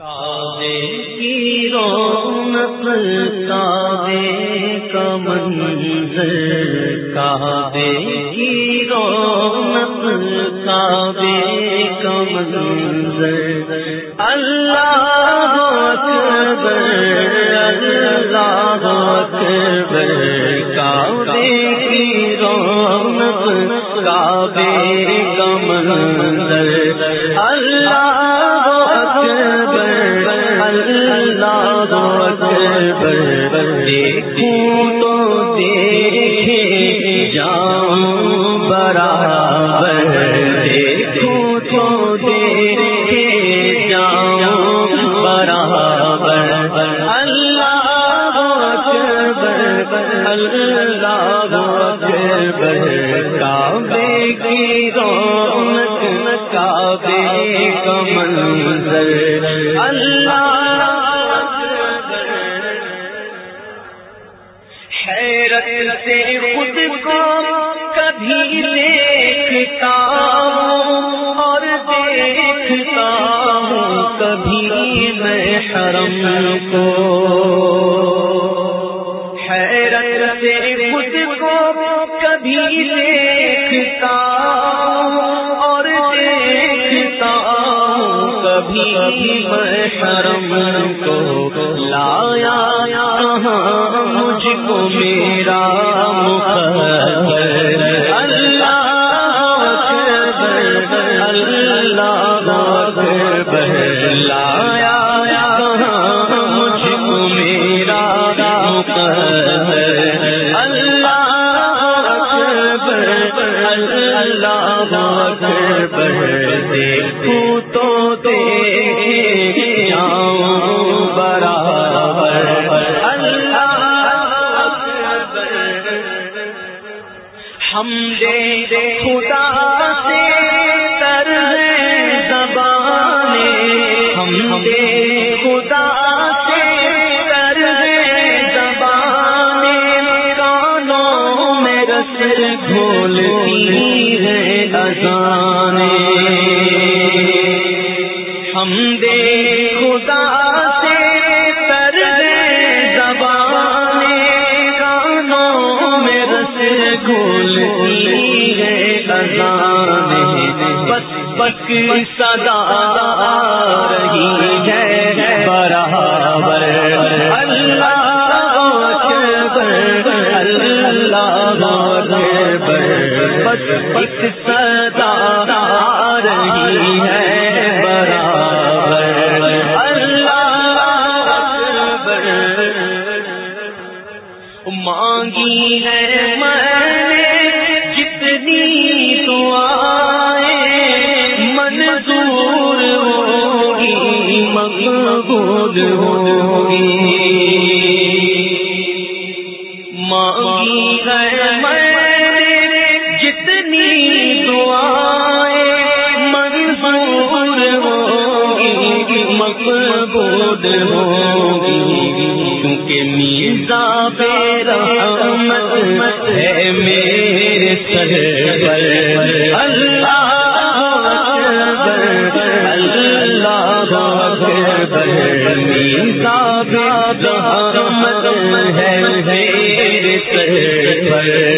کی رونق کعبے کا منظر کعبے کی رونق کعبے کا منظر۔ اللہ اکبر اللہ اکبر کعبے کی رونق کعبے کا منظر۔ اللہ کبھی دیکھتا اور دیکھتا ہوں کبھی میں حرم کو حیرت سے خود کو کبھی دیکھتا اور دیکھتا کبھی میں شرم کو لا خدا سے تر زبانے ہم دے خدا سے تر زبانے کانوں میں رس گھولتی ہے ازانے ہم دے خدا سے تر زبانے کانوں میں رس گھولتی بس بس صدا رہی مقبول ہوگی، کیونکہ میزا بے رحمت ہے میرے سر پر اللہ اللہ میزا بے رحمت ہے میرے سر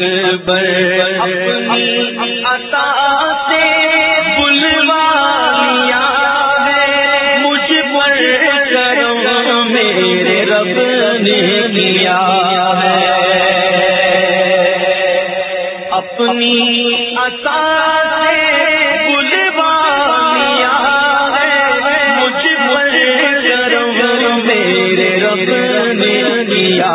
اکبر اپنی اتا سے بلوانیا مجھ پر کرم میرے رب نے ہے۔ اپنی عطا سے مجھ پر کرم میرے رب نے کیا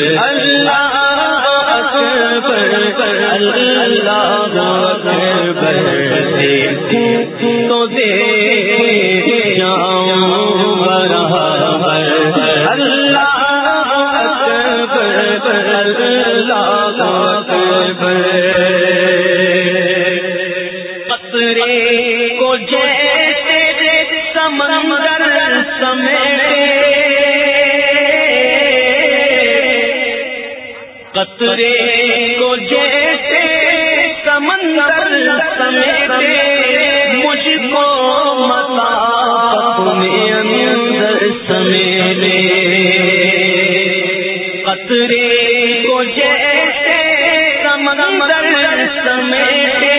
قطرے کو جیسے سمندر سمیٹے مجھ کو متا تمہیں اندر سمیٹے۔ قطرے کو جیسے سمندر سمیٹے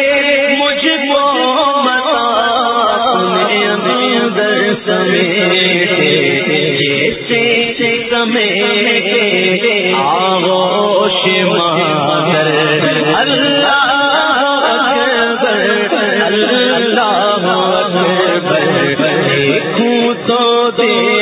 مجھ کو سمیٹے جیسے سمیٹے آغوش مادر اللہ اکبر تو دے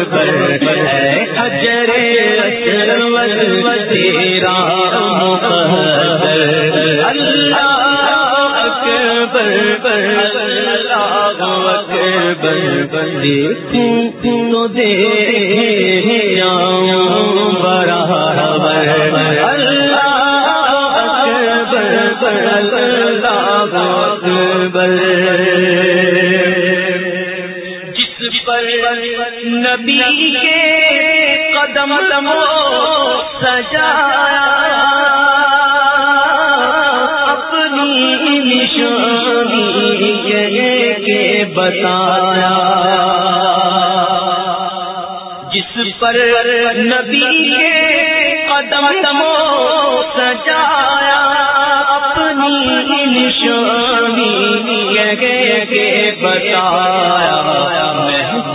اکبر ہے اجر اکبر تیرا اللہ اکبر اللہ اکبر تینوں دے برا اللہ اکبر اللہ اکبر۔ نبی کے قدم لمو سجایا، اپنی نشانی کے بتایا۔ جس پر نبی کے قدم لمو سجایا، اپنی نشانی کے بتایا۔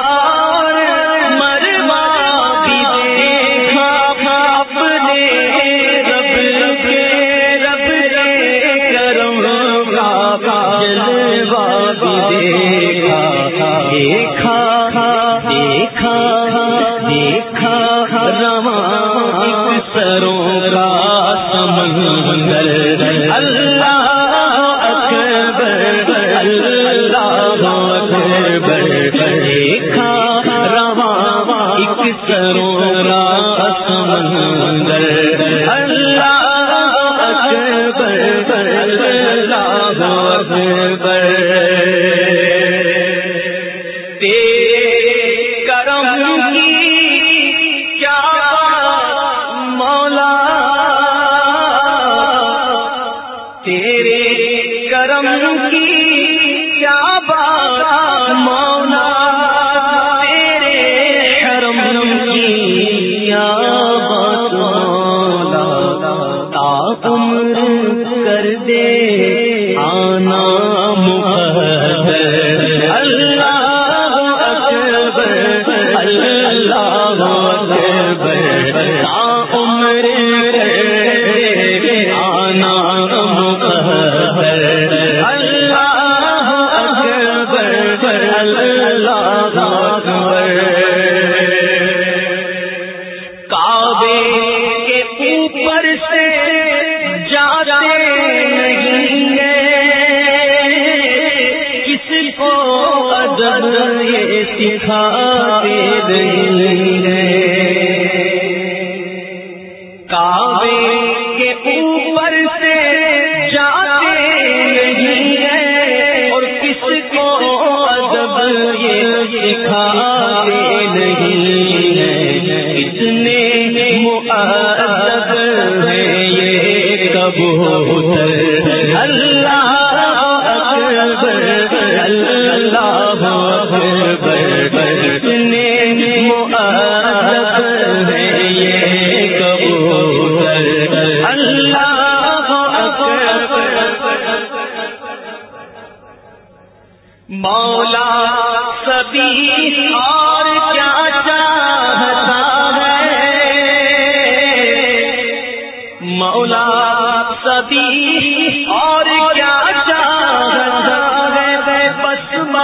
اللہ کرو سمندر اللہ تیرے کرم کی کیا بات؟ مولا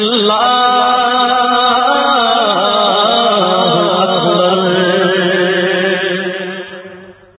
اللہ